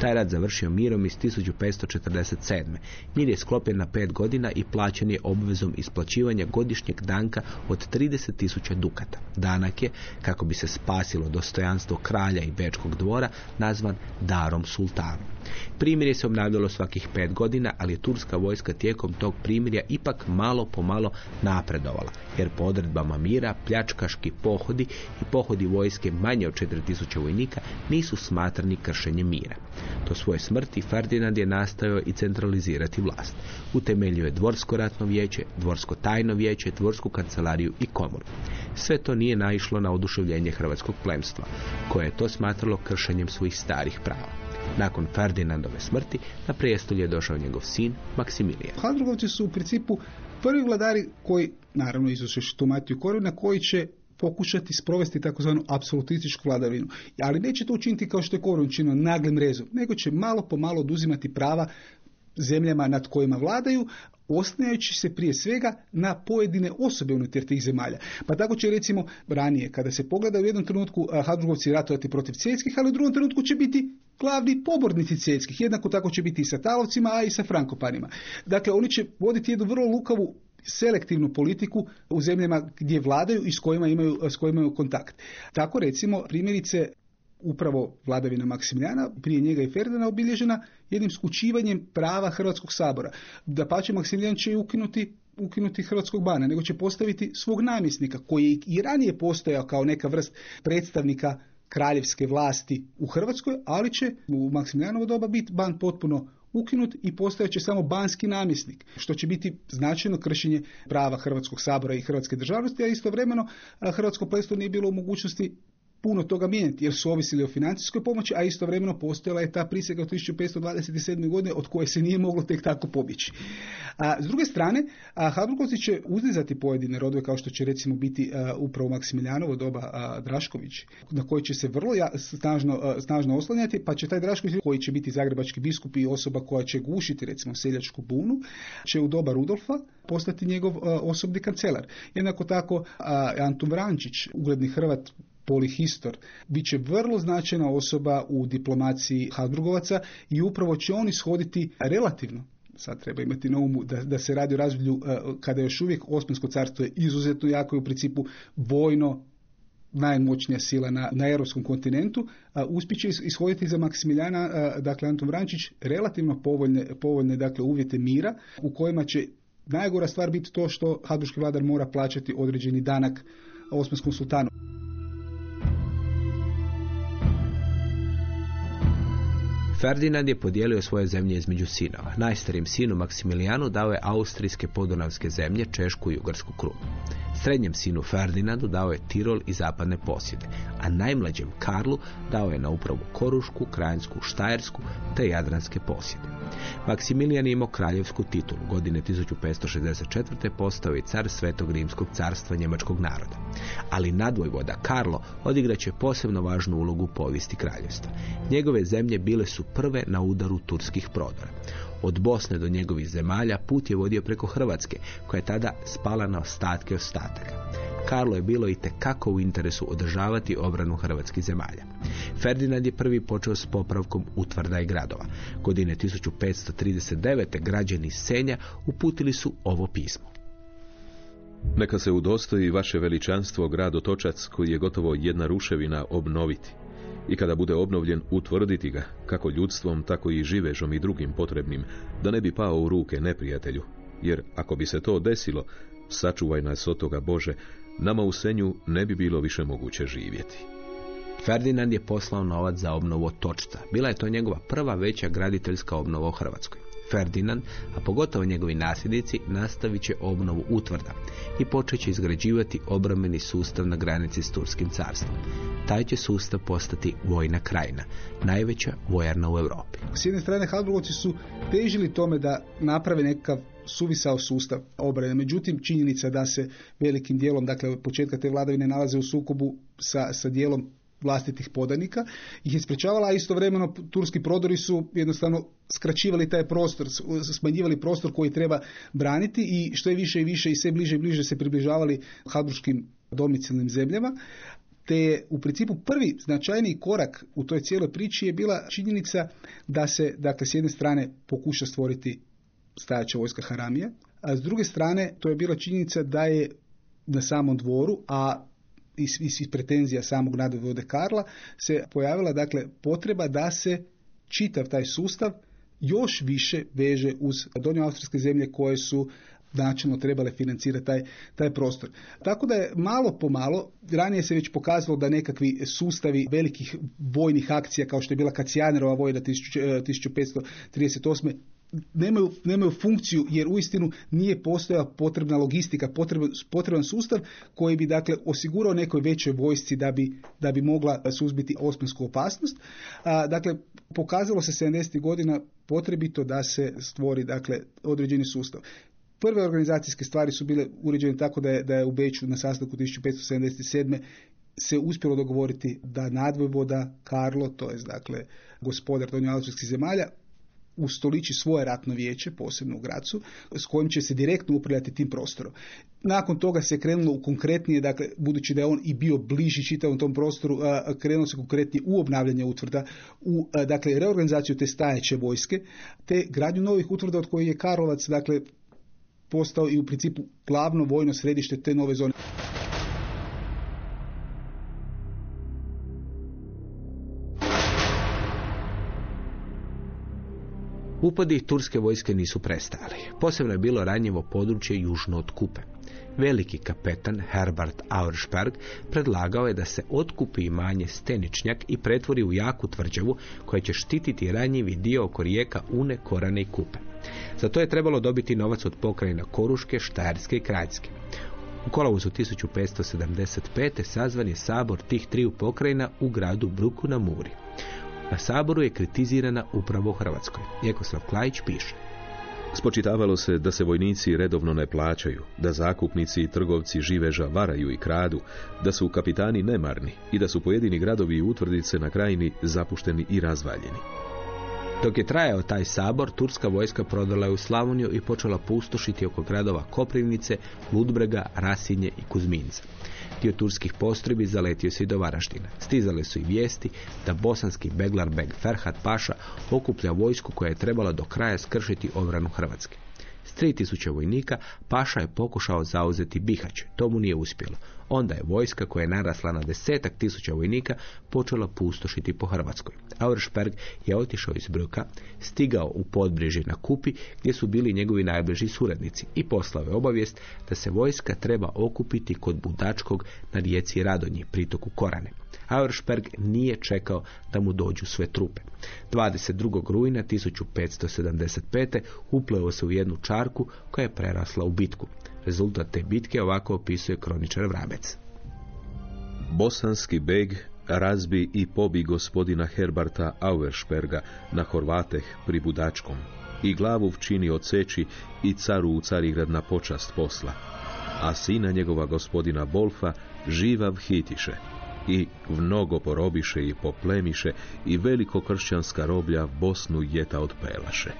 Taj rat završio mirom iz 1547. Mir je sklopljen na pet godina i plaćen je obvezom isplaćivanja godišnjeg danka od 30.000 dukata. Danak je, kako bi se spasilo dostojanstvo kralja i bečkog dvora, nazvan darom sultanu. Primirje se obnavljalo svakih pet godina, ali je turska vojska tijekom tog primirja ipak malo po malo napredovala, jer po odredbama mira pljačkaški pohodi i pohodi vojske manje od 4000 vojnika nisu smatrani kršenjem mira. Do svoje smrti Ferdinand je nastojao i centralizirati vlast. Utemeljio je dvorsko ratno vijeće, dvorsko tajno vijeće, dvorsku kancelariju i komoru. Sve to nije naišlo na oduševljenje hrvatskog plemstva, koje je to smatralo kršenjem svojih starih prava. Nakon Ferdinandove smrti na prijestolje je došao njegov sin Maksimilijan. Habsburgovci su u principu prvi vladari koji, naravno izušeš tu Matiju Korina, koji će pokušati sprovesti takozvanu apsolutističku vladavinu. Ali neće to učiniti kao što je Korun činio naglim rezom, nego će malo po malo oduzimati prava zemljama nad kojima vladaju, osnajajući se prije svega na pojedine osobe unutar tih zemalja. Pa tako će recimo ranije, kada se pogleda u jednom trenutku Habsburgovci ratovati protiv Cetskih, ali u drugom trenutku će biti glavni pobornici Cetskih. Jednako tako će biti i sa Talovcima, a i sa Frankopanima. Dakle, oni će voditi jednu vrlo lukavu selektivnu politiku u zemljama gdje vladaju i s kojima imaju, s kojima imaju kontakt. Tako recimo primjerice upravo vladavina Maksimiljana, prije njega i Ferdinanda obilježena jednim skučivanjem prava Hrvatskog sabora. Da pače Maksimilijan će ukinuti ukinuti Hrvatskog bana, nego će postaviti svog namjesnika, koji je i ranije postojao kao neka vrst predstavnika kraljevske vlasti u Hrvatskoj, ali će u Maksimiljanovo doba biti ban potpuno ukinut i postojat će samo banski namjesnik, što će biti značajno kršenje prava Hrvatskog sabora i Hrvatske državnosti, a istovremeno Hrvatsko plemstvo nije bilo u mogućnosti puno toga mijenjati jer su ovisili o financijskoj pomoći, a istovremeno postojala je ta prisega od 1527. godine od koje se nije moglo tek tako pobjeći. A, s druge strane, Habsburgovci će uzdizati pojedine rodove kao što će recimo biti a, upravo Maksimiljanovo doba a, Drašković, na koji će se vrlo ja, snažno, snažno oslanjati, pa će taj Drašković koji će biti zagrebački biskup i osoba koja će gušiti recimo seljačku bunu, će u doba Rudolfa postati njegov osobni kancelar. Jednako tako Antun Vrančić, ugledni Hrvat polihistor, bit će vrlo značajna osoba u diplomaciji Habsburgovaca i upravo će on ishoditi relativno sad treba imati na umu da, da se radi o razdoblju kada još uvijek Osmansko carstvo je izuzetno jako i u principu vojno najmoćnija sila na, na europskom kontinentu, a uspjet će ishoditi za Maksimiljana, a, dakle Anton Vrančić, relativno povoljne, povoljne dakle, uvjete mira u kojima će najgora stvar biti to što Habsburški vladar mora plaćati određeni danak Osmanskom sultanu. Ferdinand je podijelio svoje zemlje između sinova. Najstarijim sinu Maksimilijanu dao je austrijske podunavske zemlje, Češku i Ugarsku krunu. Srednjem sinu Ferdinandu dao je Tirol i zapadne posjede, a najmlađem Karlu dao je na upravu Korušku, Krajinsku, Štajersku te Jadranske posjede. Maksimilijan je imao kraljevsku titulu. Godine 1564. postao je car Svetog Rimskog carstva njemačkog naroda. Ali nadvojvoda Karlo odigraće posebno važnu ulogu u povijesti kraljevstva. Njegove zemlje bile su prve na udaru turskih prodora. Od Bosne do njegovih zemalja put je vodio preko Hrvatske, koja je tada spala na ostatke ostataka. Karlo je bilo i tekako u interesu održavati obranu hrvatskih zemalja. Ferdinand je prvi počeo s popravkom utvrda i gradova. Godine 1539. građani Senja uputili su ovo pismo. Neka se udostoji vaše veličanstvo grad Otočac koji je gotovo jedna ruševina obnoviti i kada bude obnovljen utvrditi ga, kako ljudstvom, tako i živežom i drugim potrebnim, da ne bi pao u ruke neprijatelju. Jer ako bi se to desilo, sačuvaj nas od toga Bože, nama u Senju ne bi bilo više moguće živjeti. Ferdinand je poslao novac za obnovu Otočca. Bila je to njegova prva veća graditeljska obnova u Hrvatskoj. Ferdinand, a pogotovo njegovi nasljednici, nastavit će obnovu utvrda i počet će izgrađivati obrambeni sustav na granici s Turskim carstvom. Taj će sustav postati vojna krajina, najveća vojarna u Europi. S jedne strane, Habsburgovci su težili tome da naprave nekakav suvisao sustav obrane. Međutim, činjenica da se velikim dijelom, dakle od početka te vladavine nalaze u sukobu sa, sa dijelom vlastitih podanika ih je sprečavala, a istovremeno turski prodori su jednostavno skraćivali taj prostor, smanjivali prostor koji treba braniti i što je više i više i sve bliže i bliže se približavali habsburgskim domicilnim zemljama te je u principu prvi značajniji korak u toj cijeloj priči je bila činjenica da se, dakle, s jedne strane pokuša stvoriti stajaća vojska Haramija, a s druge strane to je bila činjenica da je na samom dvoru, a iz, iz pretenzija samog nadovode Karla se pojavila dakle potreba da se čitav taj sustav još više veže uz donjo austrijske zemlje koje su načinno trebale financirati taj, taj prostor. Tako da je malo po malo, ranije se već pokazalo da nekakvi sustavi velikih vojnih akcija kao što je bila Kacijanerova vojna 1538 nemaju, nemaju funkciju jer uistinu nije postojala potrebna logistika, potreban, potreban sustav koji bi dakle osigurao nekoj većoj vojsci da bi, da bi mogla suzbiti osmansku opasnost. A, dakle, pokazalo se 70. godina potrebito da se stvori dakle određeni sustav. Prve organizacijske stvari su bile uređene tako da je, da je u Beću na sastanku 1577 se uspjelo dogovoriti da nadvojvoda Karlo, to je dakle gospodar donjoaustrijskih zemalja, ustoliči svoje ratno vijeće, posebno u Gracu, s kojim će se direktno upravljati tim prostorom. Nakon toga se krenulo u konkretnije, dakle, budući da je on i bio bliži čitavom tom prostoru, krenulo se konkretnije u obnavljanje utvrda, u dakle, reorganizaciju te stajeće vojske, te gradnju novih utvrda od kojih je Karlovac, dakle, postao i u principu glavno vojno središte te nove zone. Upadi turske vojske nisu prestali. Posebno je bilo ranjivo područje južno od Kupe. Veliki kapetan Herbert Auersperg predlagao je da se otkupi imanje Steničnjak i pretvori u jaku tvrđavu koja će štititi ranjivi dio oko rijeka Une, Korane i Kupe. Za to je trebalo dobiti novac od pokrajina Koruške, Štajerske i Krajske. U kolovozu 1575. sazvan je sabor tih triju pokrajina u gradu Bruku na Muri. Na saboru je kritizirana upravo u Hrvatskoj. Jekoslav Klajić piše. Spočitavalo se da se vojnici redovno ne plaćaju, da zakupnici i trgovci živeža varaju i kradu, da su kapitani nemarni i da su pojedini gradovi i utvrdice na krajini zapušteni i razvaljeni. Dok je trajao taj sabor, turska vojska prodala je u Slavoniju i počela pustošiti oko gradova Koprivnice, Ludbrega, Rasinje i Kuzminca. Dio turskih postrojbi zaletio se i do Varaždina. Stizale su i vijesti da bosanski beglar beg Ferhat Paša okuplja vojsku koja je trebala do kraja skršiti obranu Hrvatske. S 3000 vojnika Paša je pokušao zauzeti Bihać. To mu nije uspjelo. Onda je vojska koja je narasla na desetak tisuća vojnika počela pustošiti po Hrvatskoj. Auersperg je otišao iz Bruka, stigao u podbriži na Kupi gdje su bili njegovi najbliži suradnici i poslao je obavijest da se vojska treba okupiti kod Budačkog na rijeci Radonji, pritoku Korane. Auersperg nije čekao da mu dođu sve trupe. 22. rujna 1575. upleo se u jednu čarku koja je prerasla u bitku. Rezultat te bitke ovako opisuje kroničar Vrabec. Bosanski beg razbi i pobi gospodina Herbarta Auersperga na Horvateh pri Budačkom i glavu čini odseći i caru u Carigrad na počast posla, a sina njegova gospodina Bolfa živav hitiše i mnogo porobiše i poplemiše i veliko kršćanska roblja Bosnu jeta odpelaše.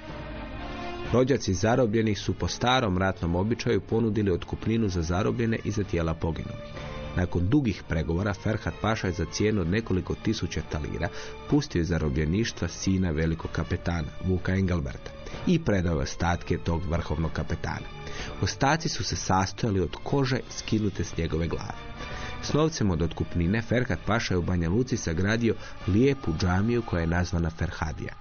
Rođaci zarobljenih su po starom ratnom običaju ponudili otkupninu za zarobljene i za tijela poginulih. Nakon dugih pregovora Ferhat Paša je za cijenu nekoliko tisuća talira pustio iz zarobljeništva sina velikog kapetana, Vuka Engelberta, i predao ostatke tog vrhovnog kapetana. Ostaci su se sastojali od kože skinute s njegove glave. S novcem od otkupnine Ferhat Paša je u Banja Luci sagradio lijepu džamiju koja je nazvana Ferhadija.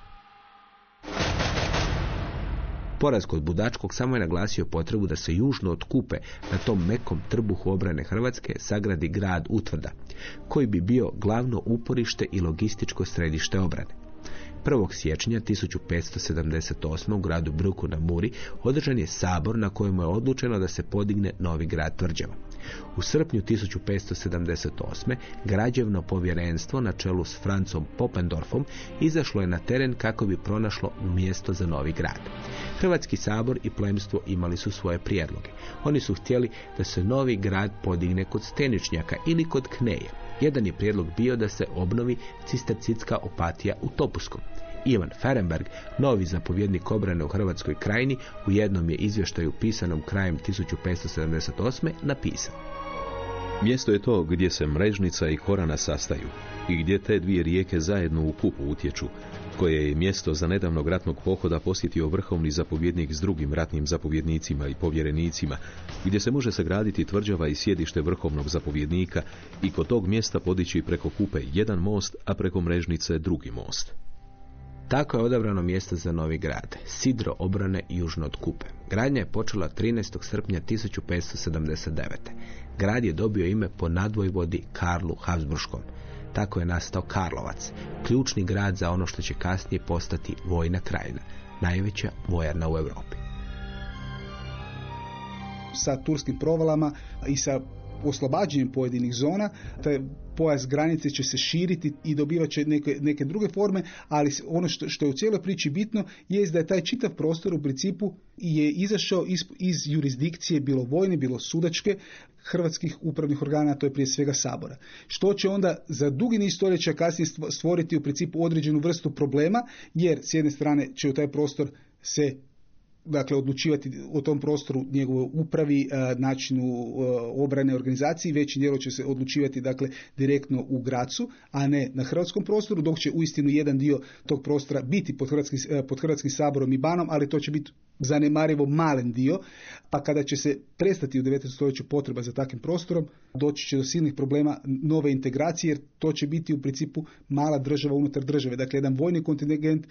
Poraz kod Budačkog samo je naglasio potrebu da se južno otkupe na tom mekom trbuhu obrane Hrvatske sagradi grad Utvrda, koji bi bio glavno uporište i logističko središte obrane. 1. siječnja 1578. u gradu Bruku na Muri održan je sabor na kojemu je odlučeno da se podigne novi grad Tvrđava. U srpnju 1578. građevno povjerenstvo na čelu s Francom Popendorfom izašlo je na teren kako bi pronašlo mjesto za novi grad. Hrvatski sabor i plemstvo imali su svoje prijedloge. Oni su htjeli da se novi grad podigne kod Steničnjaka ili kod Kneje. Jedan je prijedlog bio da se obnovi cistercitska opatija u Topuskom. Ivan Ferenberg, novi zapovjednik obrane u Hrvatskoj krajini, u jednom je izvještaju pisanom krajem 1578. napisao. Mjesto je to gdje se Mrežnica i Korana sastaju i gdje te dvije rijeke zajedno u kupu utječu, koje je mjesto za nedavnog ratnog pohoda posjetio vrhovni zapovjednik s drugim ratnim zapovjednicima i povjerenicima, gdje se može sagraditi tvrđava i sjedište vrhovnog zapovjednika i kod tog mjesta podići preko kupe jedan most, a preko Mrežnice drugi most. Tako je odabrano mjesto za novi grad, Sidro obrane južno od Kupe. Gradnja je počela 13. srpnja 1579. Grad je dobio ime po nadvojvodi Karlu Habsburškom. Tako je nastao Karlovac, ključni grad za ono što će kasnije postati vojna krajina, najveća vojarna u Europi. Sa turskim provalama i sa oslobađanjem pojedinih zona, taj pojas granice će se širiti i dobivat će neke, neke druge forme, ali ono što, što je u cijeloj priči bitno je da je taj čitav prostor u principu je izašao iz, iz jurisdikcije bilo vojne, bilo sudačke, hrvatskih upravnih organa, to je prije svega sabora. Što će onda za dugi niz stoljeća kasnije stvoriti u principu određenu vrstu problema, jer s jedne strane će u taj prostor se dakle odlučivati o tom prostoru njegovoj upravi, e, načinu e, obrane organizaciji, veći dijelo će se odlučivati dakle direktno u Gracu, a ne na hrvatskom prostoru, dok će uistinu jedan dio tog prostora biti pod hrvatskim, e, pod hrvatskim saborom i banom, ali to će biti zanemarivo malen dio, pa kada će se prestati u 19. stoljeću potreba za takvim prostorom, doći će do silnih problema nove integracije, jer to će biti u principu mala država unutar države. Dakle, jedan vojni kontingent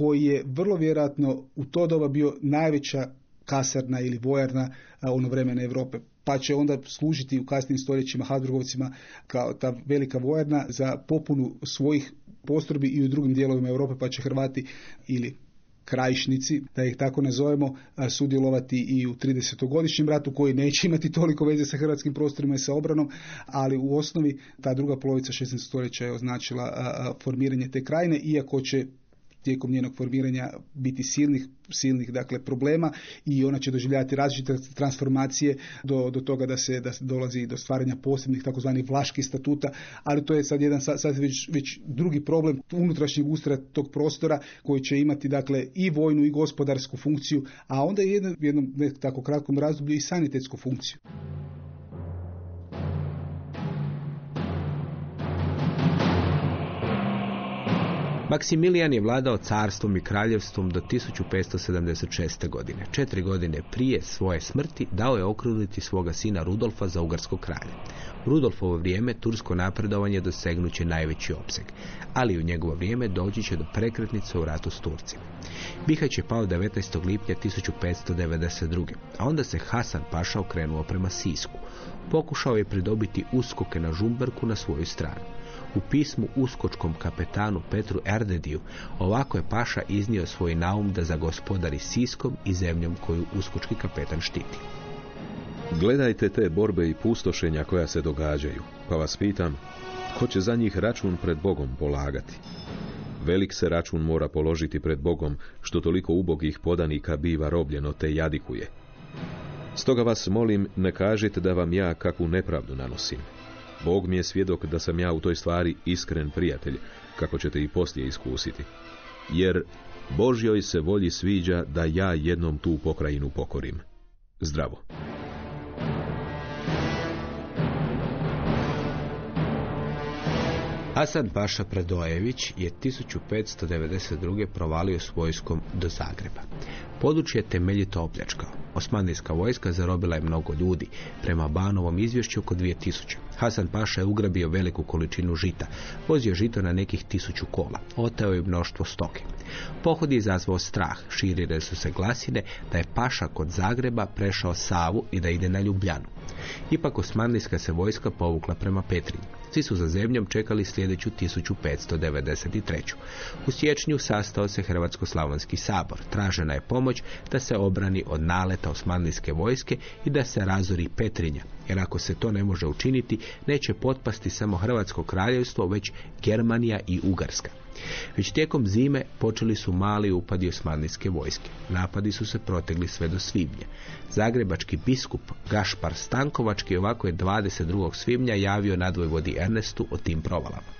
koji je vrlo vjerojatno u to doba bio najveća kasarna ili vojarna ono vremena Europe. Pa će onda služiti u kasnim stoljećima Habsburgovcima kao ta velika vojarna za popunu svojih postrojbi i u drugim dijelovima Europe, pa će Hrvati ili krajišnici, da ih tako nazovemo, sudjelovati i u 30-godišnjem ratu koji neće imati toliko veze sa hrvatskim prostorima i sa obranom, ali u osnovi ta druga polovica 16. stoljeća je označila formiranje te krajine, iako će tijekom njenog formiranja biti silnih, silnih dakle, problema i ona će doživljavati različite transformacije do, do toga da se, da dolazi do stvaranja posebnih takozvanih vlaških statuta, ali to je sad jedan sad već, već drugi problem unutrašnjeg ustroja tog prostora koji će imati dakle i vojnu i gospodarsku funkciju, a onda je jednom, jednom ne tako kratkom razdoblju i sanitetsku funkciju. Maksimilijan je vladao carstvom i kraljevstvom do 1576. godine. Četiri godine prije svoje smrti dao je okruniti svoga sina Rudolfa za ugarskog kralja. U Rudolfovo vrijeme tursko napredovanje dosegnuće najveći opseg, ali u njegovo vrijeme doći će do prekretnice u ratu s Turcima. Bihać je pao 19. lipnja 1592. a onda se Hasan Paša okrenuo prema Sisku. Pokušao je pridobiti uskoke na Žumberku na svoju stranu. U pismu uskočkom kapetanu Petru Erdediju ovako je Paša iznio svoj naum da zagospodari Siskom i zemljom koju uskočki kapetan štiti. Gledajte te borbe i pustošenja koja se događaju, pa vas pitam, ko će za njih račun pred Bogom polagati? Velik se račun mora položiti pred Bogom, što toliko ubogih podanika biva robljeno te jadikuje. Stoga vas molim, ne kažite da vam ja kakvu nepravdu nanosim. Bog mi je svjedok da sam ja u toj stvari iskren prijatelj, kako ćete i poslije iskusiti. Jer Božjoj se volji sviđa da ja jednom tu pokrajinu pokorim. Zdravo. Hasan Paša Predojević je 1592. provalio s vojskom do Zagreba. Područje je temeljito opljačkao. Osmanlijska vojska zarobila je mnogo ljudi, prema Banovom izvješću oko 2000. Hasan Paša je ugrabio veliku količinu žita, vozio žito na nekih tisuću kola, oteo je mnoštvo stoke. Pohod je izazvao strah, širire su se glasine da je Paša kod Zagreba prešao Savu i da ide na Ljubljanu. Ipak Osmanlijska se vojska povukla prema Petrinji. Svi su za zemljom čekali sljedeću 1593. U siječnju sastao se Hrvatsko-slavonski sabor. Tražena je pomoć da se obrani od naleta osmanlijske vojske i da se razori Petrinja. Jer ako se to ne može učiniti, neće potpasti samo Hrvatsko kraljevstvo, već Germanija i Ugarska. Već tijekom zime počeli su mali upadi osmanlijske vojske. Napadi su se protegli sve do svibnja. Zagrebački biskup Gašpar Stankovački ovako je 22. svibnja javio nadvojvodi Ernestu o tim provalama.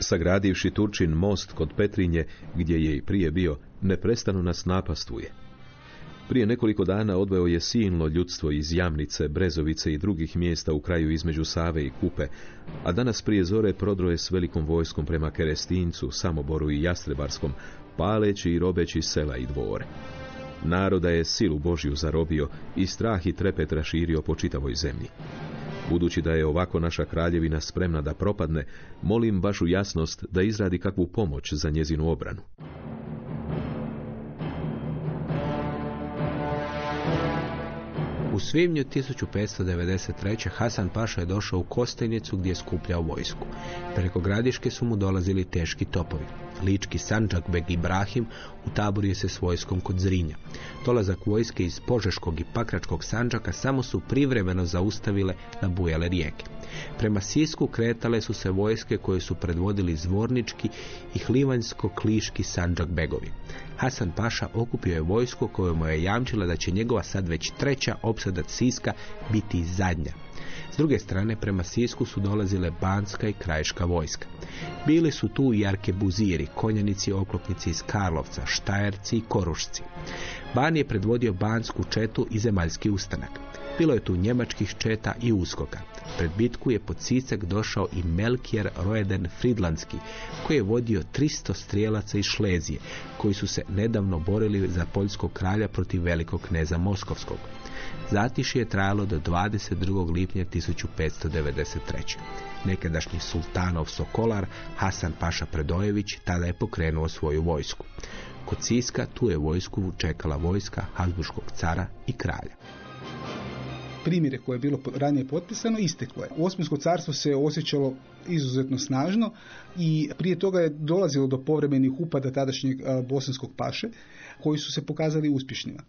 Sagradivši Turčin most kod Petrinje, gdje je i prije bio, neprestano nas napastuje. Prije nekoliko dana odveo je silno ljudstvo iz Jamnice, Brezovice i drugih mjesta u kraju između Save i Kupe, a danas prije zore prodroje s velikom vojskom prema Kerestincu, Samoboru i Jastrebarskom, paleći i robeći sela i dvore. Naroda je silu Božju zarobio i strah i trepet raširio po čitavoj zemlji. Budući da je ovako naša kraljevina spremna da propadne, molim vašu jasnost da izradi kakvu pomoć za njezinu obranu. U svibnju 1593. Hasan Paša je došao u Kostajnicu gdje je skupljao vojsku. Preko gradiške su mu dolazili teški topovi. Lički Sanđakbeg Ibrahim utaborio se s vojskom kod Zrinja. Dolazak vojske iz Požeškog i Pakračkog Sanđaka samo su privremeno zaustavile na bujale rijeke. Prema Sisku kretale su se vojske koje su predvodili Zvornički i Hlivanjsko-Kliški Sanđak Begovi. Hasan Paša okupio je vojsko koje mu je jamčila da će njegova sad već treća opsada Siska biti zadnja. S druge strane, prema Sisku su dolazile Banska i Krajiška vojska. Bili su tu i arkebuziri, konjanici oklopnici iz Karlovca, Štajerci i Korušci. Ban je predvodio Bansku četu i zemaljski ustanak. Bilo je tu njemačkih četa i uskoka. Pred bitku je pod Sicak došao i Melkier Roeden Fridlandski, koji je vodio 300 strijelaca iz Šlezije, koji su se nedavno borili za poljskog kralja protiv velikog kneza Moskovskog. Zatišje je trajalo do 22. lipnja 1593. Nekadašnji sultanov Sokolar Hasan Paša Predojević tada je pokrenuo svoju vojsku. Kod Siska tu je vojsku čekala vojska Habsburškog cara i kralja primjere koje je bilo ranije potpisano isteklo je. Osmansko carstvo se osjećalo izuzetno snažno i prije toga je dolazilo do povremenih upada tadašnjeg bosanskog paše koji su se pokazali uspješnima.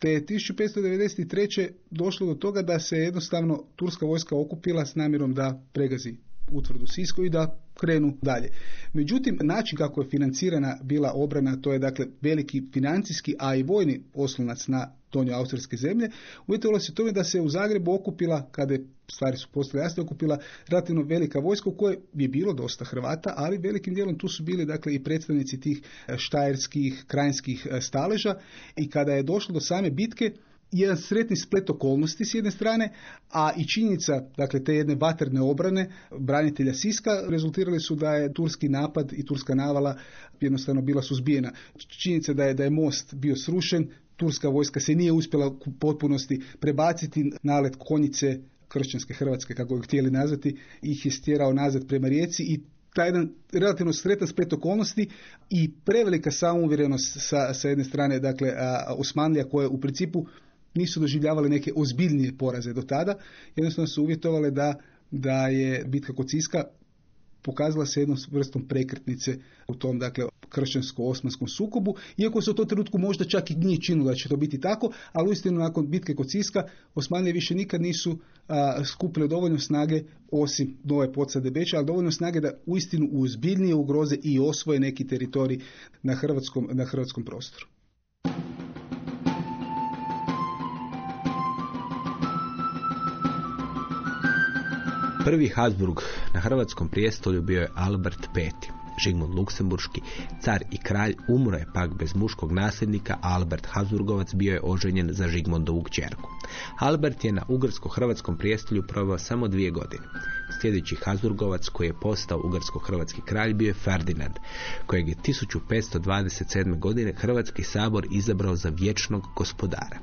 Te 1593. došlo do toga da se jednostavno turska vojska okupila s namjerom da pregazi utvrdu Sisko i da krenu dalje. Međutim, način kako je financirana bila obrana, to je dakle veliki financijski, a i vojni oslonac na donje austrijske zemlje, uvjetovalo se tome da se u Zagrebu okupila, kada je stvari su postale jasne, okupila relativno velika vojska u kojoj je bilo dosta Hrvata, ali velikim dijelom tu su bili dakle i predstavnici tih štajerskih, krajinskih staleža i kada je došlo do same bitke, jedan sretni splet okolnosti s jedne strane, a i činjenica, dakle, te jedne vaterne obrane branitelja Siska rezultirali su da je turski napad i turska navala jednostavno bila suzbijena. Činjenica da je, da je most bio srušen, turska vojska se nije uspjela u potpunosti prebaciti nalet konjice kršćanske Hrvatske, kako ga htjeli nazvati, ih je stjerao nazad prema rijeci i taj jedan relativno sretan splet okolnosti i prevelika samouvjerenost sa, sa jedne strane, dakle, Osmanlija koje u principu nisu doživljavali neke ozbiljnije poraze do tada, jednostavno su uvjetovale da, da je bitka kod Siska pokazala se jednom vrstom prekretnice u tom dakle kršćansko-osmanskom sukobu, iako se u tom trenutku možda čak i nije činilo da će to biti tako, ali uistinu nakon bitke kod Siska Osmanlije više nikad nisu a, skupile dovoljno snage osim nove podsade Beča, ali dovoljno snage da uistinu uzbiljnije ugroze i osvoje neki teritorij na hrvatskom, na hrvatskom prostoru. Prvi Habsburg na hrvatskom prijestolju bio je Albert V. Žigmund Luksemburški, car i kralj, umro je pak bez muškog nasljednika, a Albert Habsburgovac bio je oženjen za Žigmundovu kćerku. Albert je na ugarsko-hrvatskom prijestolju proveo samo dvije godine. Sljedeći Habsburgovac koji je postao ugarsko-hrvatski kralj bio je Ferdinand, kojeg je 1527. godine Hrvatski sabor izabrao za vječnog gospodara.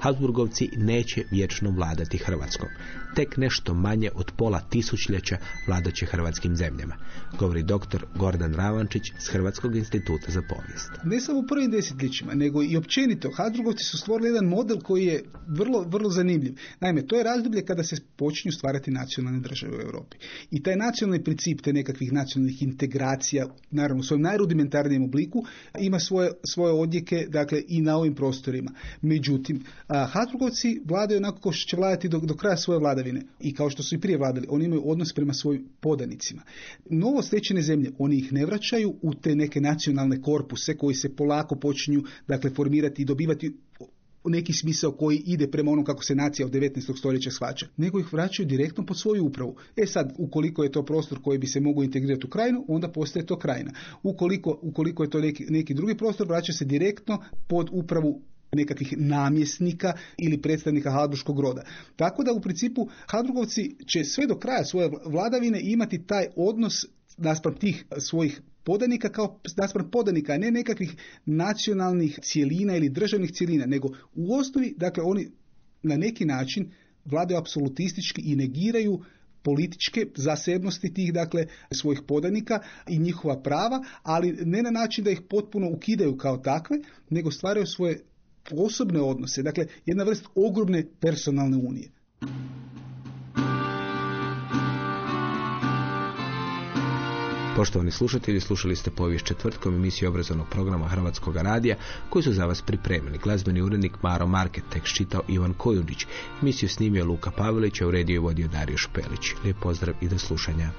Habsburgovci neće vječno vladati Hrvatskom. Tek nešto manje od pola tisućljeća vladaće hrvatskim zemljama, govori dr. Gordan Ravančić s Hrvatskog instituta za povijest. Ne samo u prvim desetljećima, nego i općenito. Habsburgovci su stvorili jedan model koji je vrlo, vrlo zanimljiv. Naime, to je razdoblje kada se počinju stvarati nacionalne države u Europi. I taj nacionalni princip te nekakvih nacionalnih integracija, naravno u svojem najrudimentarnijem obliku, ima svoje, svoje odjeke dakle, i na ovim prostorima. Međutim, a, Habsburgovci vladaju onako kao što će vladati do, do kraja svoje vladavine. I kao što su i prije vladali, oni imaju odnos prema svojim podanicima. Novo stečene zemlje, oni ih ne vraćaju u te neke nacionalne korpuse koji se polako počinju dakle, formirati i dobivati neki smisao koji ide prema onom kako se nacija od 19. stoljeća shvaća, nego ih vraćaju direktno pod svoju upravu. E sad, ukoliko je to prostor koji bi se mogao integrirati u krajinu, onda postaje to krajina. Ukoliko, ukoliko je to neki, neki drugi prostor, vraća se direktno pod upravu nekakvih namjesnika ili predstavnika Hadruškog roda. Tako da u principu Hadrugovci će sve do kraja svoje vladavine imati taj odnos naspram tih svojih podanika kao naspram podanika, a ne nekakvih nacionalnih cijelina ili državnih cijelina, nego u osnovi, dakle, oni na neki način vladaju apsolutistički i negiraju političke zasebnosti tih dakle svojih podanika i njihova prava, ali ne na način da ih potpuno ukidaju kao takve, nego stvaraju svoje osobne odnose, dakle jedna vrst ogromne personalne unije. Poštovani slušatelji, slušali ste povijest četvrtkom emisiju obrazovnog programa Hrvatskog radija koji su za vas pripremili. Glazbeni urednik Maro Market, tekst čitao Ivan Kojundić, emisiju snimio Luka Pavelić, a u rediju vodio Dario Špelić. Lijep pozdrav i do slušanja.